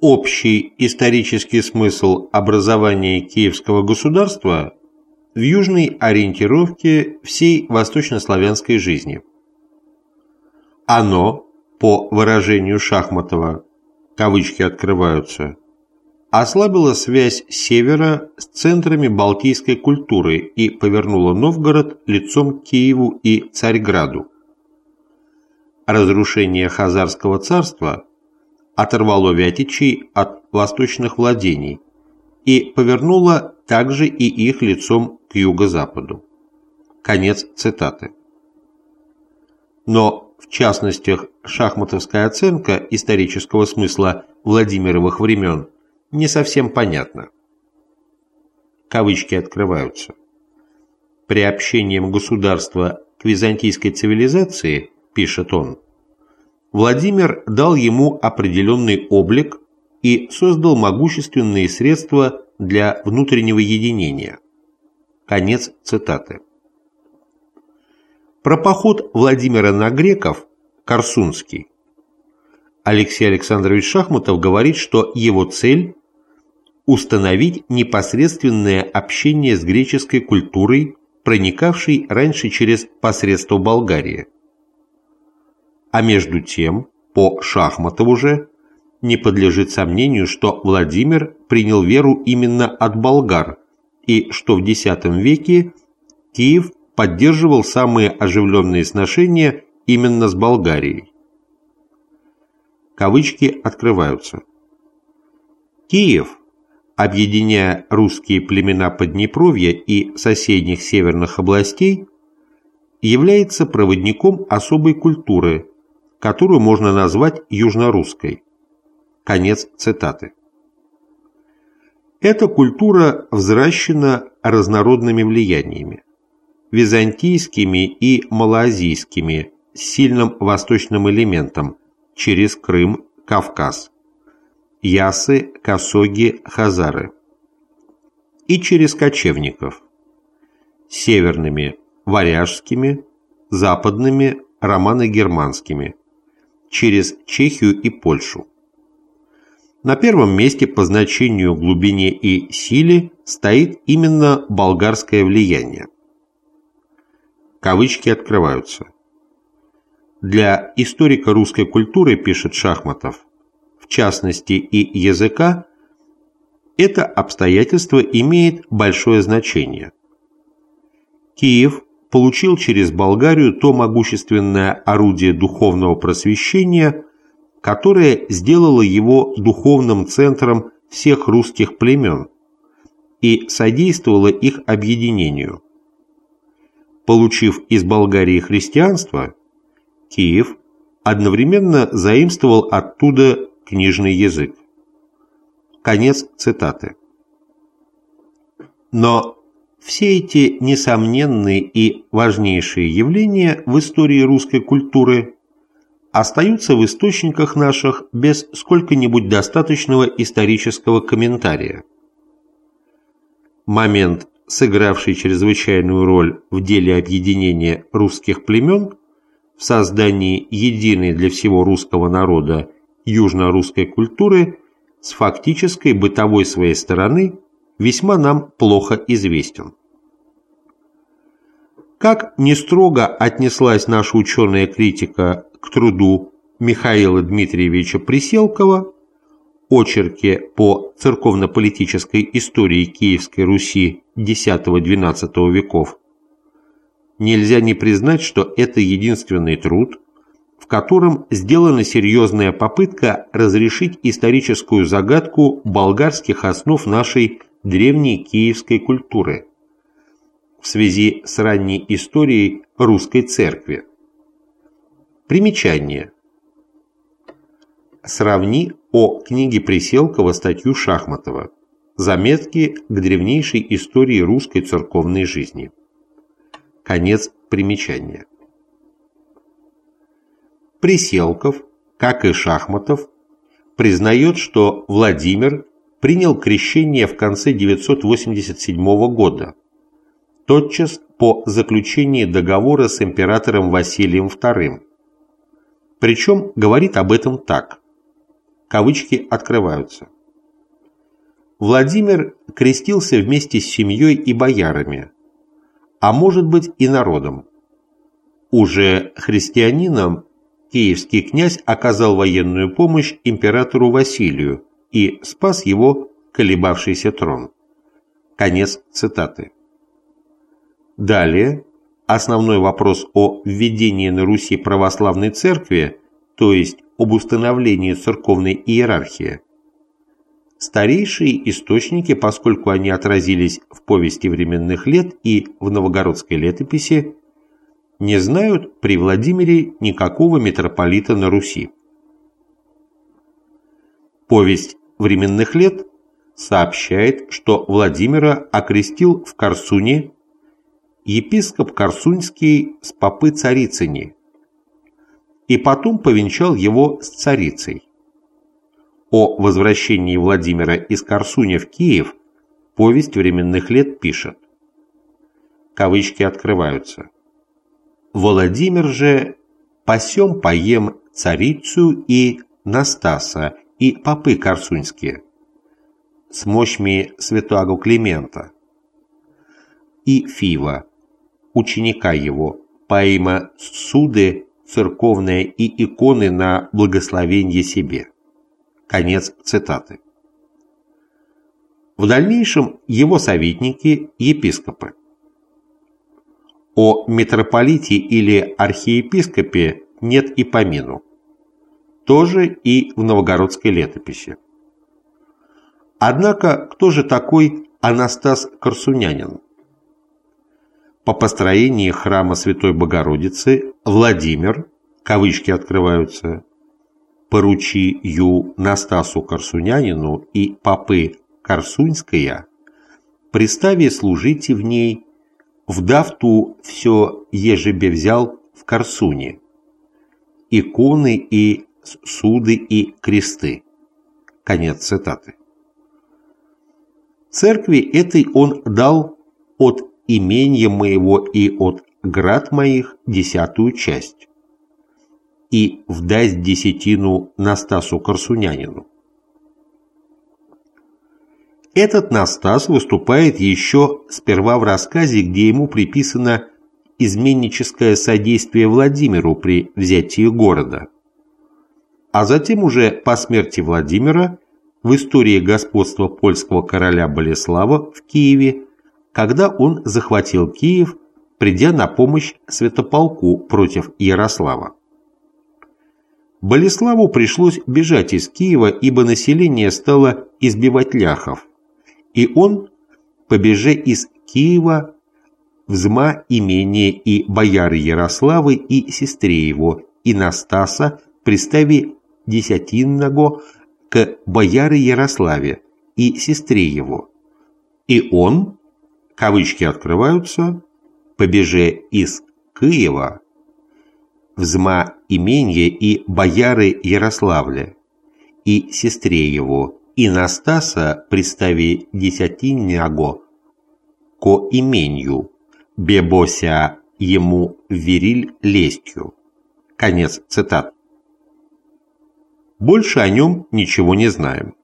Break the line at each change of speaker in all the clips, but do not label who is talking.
общий исторический смысл образования Киевского государства в южной ориентировке всей восточнославянской жизни. Оно, по выражению Шахматова, кавычки открываются, ослабило связь севера с центрами балтийской культуры и повернуло Новгород лицом к Киеву и Царьграду. Разрушение Хазарского царства оторвало Вятичей от восточных владений и повернуло также и их лицом к юго-западу. Конец цитаты. Но в частностях шахматовская оценка исторического смысла Владимировых времен не совсем понятна. Кавычки открываются. Приобщением государства к византийской цивилизации, пишет он, Владимир дал ему определенный облик и создал могущественные средства для внутреннего единения. Конец цитаты. Про поход Владимира на греков Корсунский Алексей Александрович Шахматов говорит, что его цель – установить непосредственное общение с греческой культурой, проникавшей раньше через посредство Болгарии. А между тем, по Шахматову же, не подлежит сомнению, что Владимир принял веру именно от болгар, и что в X веке Киев поддерживал самые оживленные сношения именно с Болгарией. Кавычки открываются. Киев, объединяя русские племена Поднепровья и соседних северных областей, является проводником особой культуры, которую можно назвать южнорусской. Конец цитаты. Эта культура взращена разнородными влияниями, византийскими и малоазийскими, с сильным восточным элементом, через Крым, Кавказ, Ясы, Косоги, Хазары, и через кочевников, северными, варяжскими, западными, романо-германскими, через Чехию и Польшу. На первом месте по значению глубине и силе стоит именно болгарское влияние. Кавычки открываются. Для историка русской культуры, пишет Шахматов, в частности и языка, это обстоятельство имеет большое значение. Киев получил через Болгарию то могущественное орудие духовного просвещения, которое сделало его духовным центром всех русских племен и содействовало их объединению. Получив из Болгарии христианство, Киев одновременно заимствовал оттуда книжный язык. Конец цитаты. Но все эти несомненные и важнейшие явления в истории русской культуры остаются в источниках наших без сколько-нибудь достаточного исторического комментария. Момент, сыгравший чрезвычайную роль в деле объединения русских племен в создании единой для всего русского народа южно-русской культуры с фактической бытовой своей стороны весьма нам плохо известен. Как не строго отнеслась наша ученая критика к труду Михаила Дмитриевича Приселкова, очерке по церковно-политической истории Киевской Руси X-XII веков, нельзя не признать, что это единственный труд, в котором сделана серьезная попытка разрешить историческую загадку болгарских основ нашей древней киевской культуры в связи с ранней историей русской церкви. Примечание. Сравни о книге Приселкова статью Шахматова «Заметки к древнейшей истории русской церковной жизни». Конец примечания. Приселков, как и Шахматов, признает, что Владимир принял крещение в конце 987 года, тотчас по заключении договора с императором Василием II. Причем говорит об этом так. кавычки открываются. Владимир крестился вместе с семьей и боярами, а может быть и народом. Уже христианином киевский князь оказал военную помощь императору Василию и спас его колебавшийся трон. Конец цитаты. Далее основной вопрос о введении на Руси православной церкви, то есть об установлении церковной иерархии. Старейшие источники, поскольку они отразились в повести временных лет и в новогородской летописи, не знают при Владимире никакого митрополита на Руси. Повесть временных лет сообщает, что Владимира окрестил в Корсуне епископ Корсунский с попы Царицыни и потом повенчал его с царицей. О возвращении Владимира из Корсуня в Киев повесть временных лет пишет. Кавычки открываются. Владимир же «посем поем царицу и Настаса и попы корсуньские, с мощми святого Климента, и Фива, ученика его, поима суды церковные и иконы на благословение себе». Конец цитаты. В дальнейшем его советники – епископы. О митрополите или архиепископе нет и помину. Тоже и в новогородской летописи. Однако, кто же такой Анастас Корсунянин? По построении храма Святой Богородицы Владимир, кавычки открываются, поручи ю Настасу Корсунянину и попы Корсуньская, приставе служите в ней вдав ту все ежебе взял в Корсуне. Иконы и суды и кресты. Конец цитаты. Церкви этой он дал от имения моего и от град моих десятую часть и вдасть десятину Настасу Корсунянину. Этот Настас выступает еще сперва в рассказе, где ему приписано изменническое содействие Владимиру при взятии города. А затем уже по смерти Владимира в истории господства польского короля Болеслава в Киеве, когда он захватил Киев, придя на помощь Святополку против Ярослава. Болеславу пришлось бежать из Киева, ибо население стало избивать ляхов, и он, побеже из Киева, взма имение и бояры Ярославы и сестре его, и Настаса, пристави десятинного к бояре Ярославе и сестре его. И он, кавычки открываются, побеже из Киева, взма имение и бояры Ярославля, и сестре его, и Настаса пристави десятиняго ко именью, бебося ему вериль лестью. Конец цитат. Больше о нем ничего не знаем.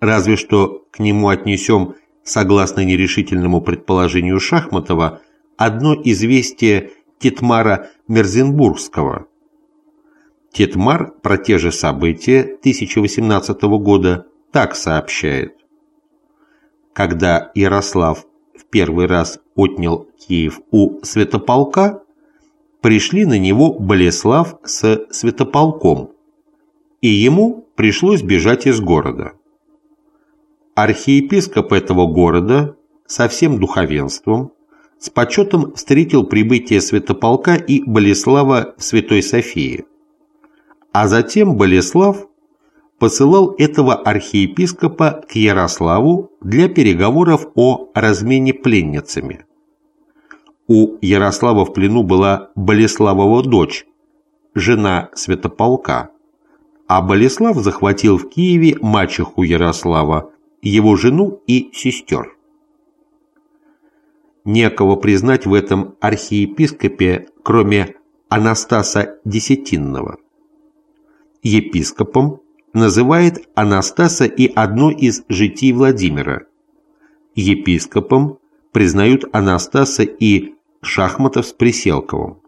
Разве что к нему отнесем, согласно нерешительному предположению Шахматова, одно известие Титмара Мерзенбургского – Тетмар про те же события 1018 года так сообщает. Когда Ярослав в первый раз отнял Киев у Святополка, пришли на него Болеслав с Святополком, и ему пришлось бежать из города. Архиепископ этого города со всем духовенством с почетом встретил прибытие Святополка и Болеслава в Святой Софии. А затем Болеслав посылал этого архиепископа к Ярославу для переговоров о размене пленницами. У Ярослава в плену была Болеславова дочь, жена святополка, а Болеслав захватил в Киеве мачеху Ярослава, его жену и сестер. Некого признать в этом архиепископе, кроме Анастаса Десятинного – епископом называет Анастаса и одно из житий Владимира. Епископом признают Анастаса и Шахматов с Приселковым.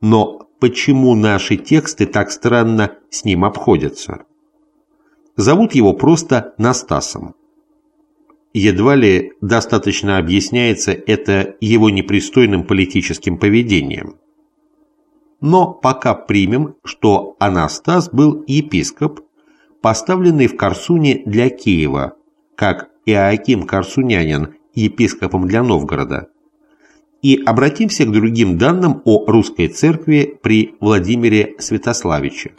Но почему наши тексты так странно с ним обходятся? Зовут его просто Настасом. Едва ли достаточно объясняется это его непристойным политическим поведением. Но пока примем, что Анастас был епископ, поставленный в Корсуне для Киева, как Иоаким Корсунянин епископом для Новгорода, и обратимся к другим данным о русской церкви при Владимире Святославиче.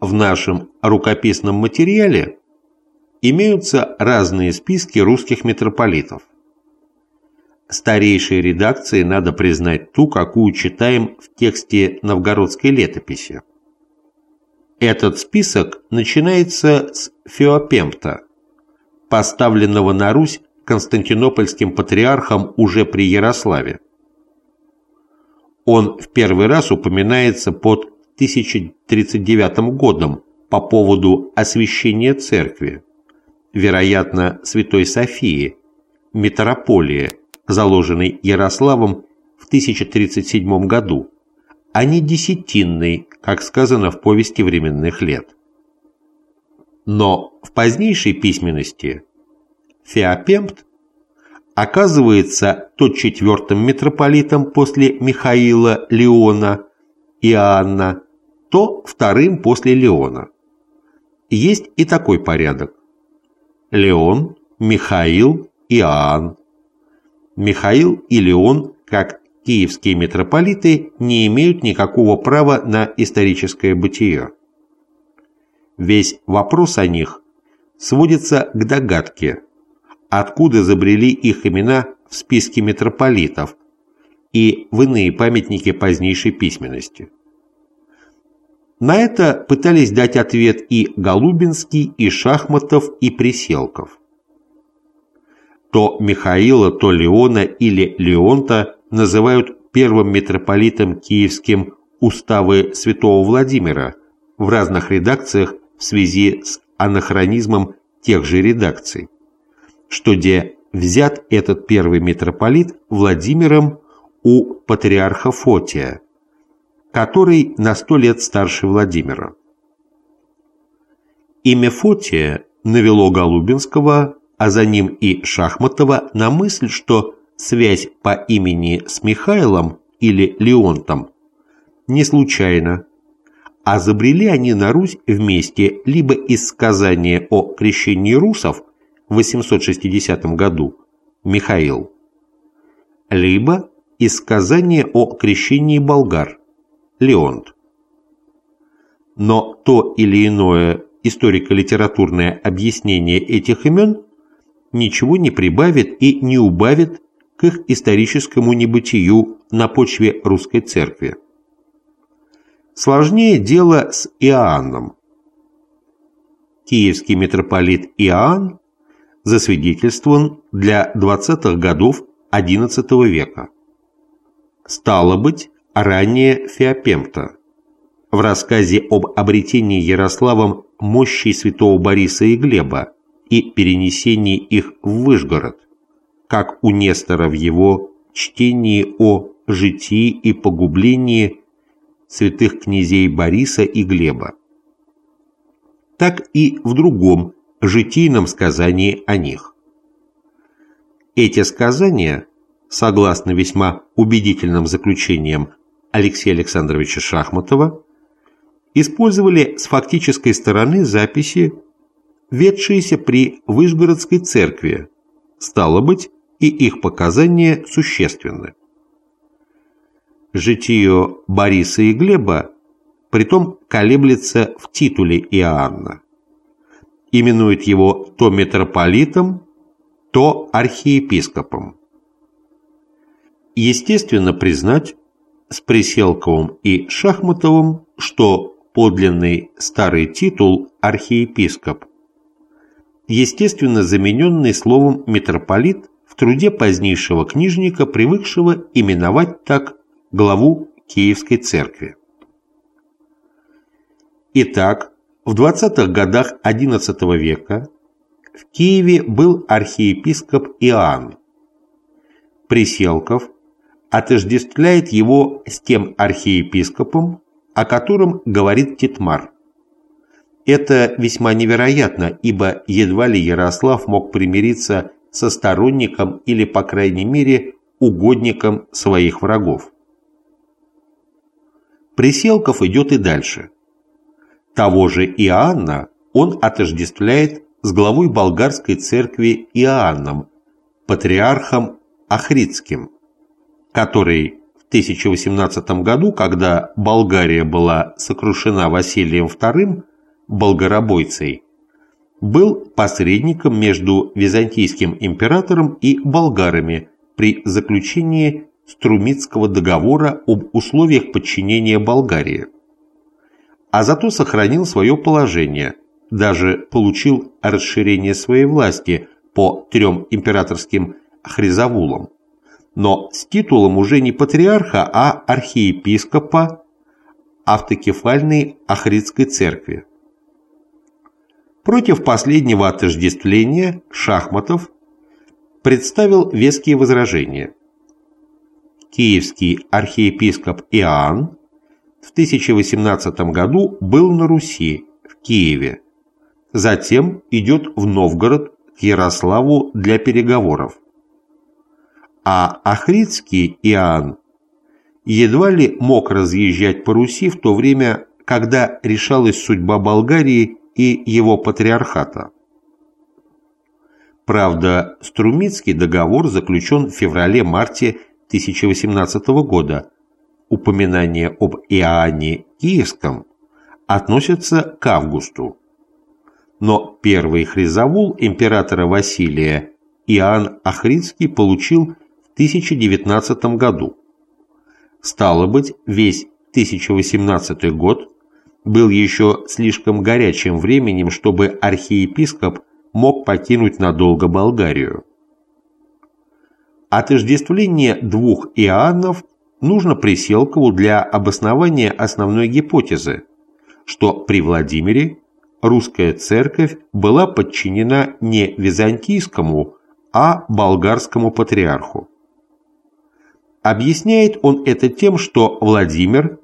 В нашем рукописном материале имеются разные списки русских митрополитов. Старейшей редакции надо признать ту, какую читаем в тексте новгородской летописи. Этот список начинается с Феопемта, поставленного на Русь константинопольским патриархом уже при Ярославе. Он в первый раз упоминается под 1039 годом по поводу освящения церкви, вероятно, Святой Софии, Метрополии, заложенной Ярославом в 1037 году, а не десятинной, как сказано в повести временных лет. Но в позднейшей письменности Феопемт оказывается то четвертым митрополитом после Михаила Леона Иоанна, то вторым после Леона. Есть и такой порядок. Леон, Михаил, Иоанн. Михаил и Леон, как киевские митрополиты, не имеют никакого права на историческое бытие. Весь вопрос о них сводится к догадке, откуда забрели их имена в списке митрополитов и в иные памятники позднейшей письменности. На это пытались дать ответ и Голубинский, и Шахматов, и Приселков. То Михаила, то Леона или Леонта называют первым митрополитом киевским уставы святого Владимира в разных редакциях в связи с анахронизмом тех же редакций что где взят этот первый митрополит Владимиром у патриарха Фотия, который на сто лет старше Владимира. Имя Фотия навело Голубинского, а за ним и Шахматова на мысль, что связь по имени с Михаилом или Леонтом не случайна, а забрели они на Русь вместе либо из сказания о крещении русов – 860 году Михаил, либо из сказания о крещении болгар Леонт. Но то или иное историко-литературное объяснение этих имен ничего не прибавит и не убавит к их историческому небытию на почве русской церкви. Сложнее дело с Иоанном. Киевский митрополит Иоанн засвидетельствован для 20-х годов XI века. Стало быть, ранее Феопемта. В рассказе об обретении Ярославом мощей святого Бориса и Глеба и перенесении их в Выжгород, как у Нестора в его чтении о житии и погублении святых князей Бориса и Глеба. Так и в другом житийном сказании о них. Эти сказания, согласно весьма убедительным заключениям Алексея Александровича Шахматова, использовали с фактической стороны записи, ведшиеся при Вышгородской церкви, стало быть, и их показания существенны. Житие Бориса и Глеба притом колеблется в титуле Иоанна именует его то митрополитом, то архиепископом. Естественно признать с Приселковым и Шахматовым, что подлинный старый титул архиепископ, естественно замененный словом митрополит в труде позднейшего книжника, привыкшего именовать так главу Киевской церкви. Итак, в 20-х годах XI века в Киеве был архиепископ Иоанн. Приселков отождествляет его с тем архиепископом, о котором говорит Титмар. Это весьма невероятно, ибо едва ли Ярослав мог примириться со сторонником или, по крайней мере, угодником своих врагов. Приселков идет и дальше. Того же Иоанна он отождествляет с главой болгарской церкви Иоанном, патриархом Ахридским, который в 1018 году, когда Болгария была сокрушена Василием II, болгаробойцей, был посредником между византийским императором и болгарами при заключении Струмицкого договора об условиях подчинения Болгарии. А зато сохранил свое положение, даже получил расширение своей власти по трем императорским хризавулам, но с титулом уже не патриарха, а архиепископа автокефальной Ахридской церкви. Против последнего отождествления Шахматов представил веские возражения. Киевский архиепископ Иоанн в 1018 году был на Руси, в Киеве, затем идет в Новгород к Ярославу для переговоров. А Ахридский Иоанн едва ли мог разъезжать по Руси в то время, когда решалась судьба Болгарии и его патриархата. Правда, Струмицкий договор заключен в феврале-марте 1018 года. Упоминание об Иоанне Киевском относится к августу. Но первый хризавул императора Василия Иоанн Ахридский получил в 1019 году. Стало быть, весь 1018 год был еще слишком горячим временем, чтобы архиепископ мог покинуть надолго Болгарию. Отождествление двух Иоаннов нужно Приселкову для обоснования основной гипотезы, что при Владимире русская церковь была подчинена не византийскому, а болгарскому патриарху. Объясняет он это тем, что Владимир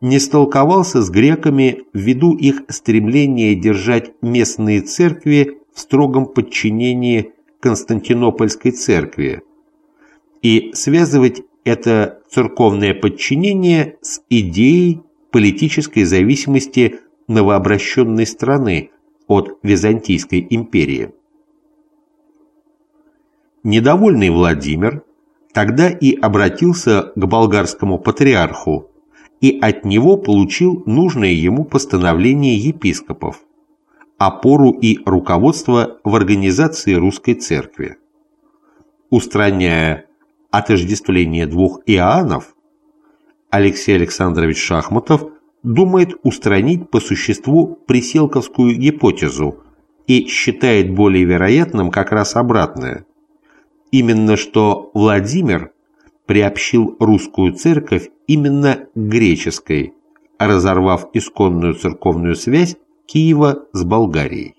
не столковался с греками ввиду их стремления держать местные церкви в строгом подчинении Константинопольской церкви и связывать это церковное подчинение с идеей политической зависимости новообращенной страны от Византийской империи. Недовольный Владимир тогда и обратился к болгарскому патриарху и от него получил нужное ему постановление епископов, опору и руководство в организации русской церкви. Устраняя отождествление двух Иоаннов, Алексей Александрович Шахматов думает устранить по существу приселковскую гипотезу и считает более вероятным как раз обратное. Именно что Владимир приобщил русскую церковь именно греческой, разорвав исконную церковную связь Киева с Болгарией.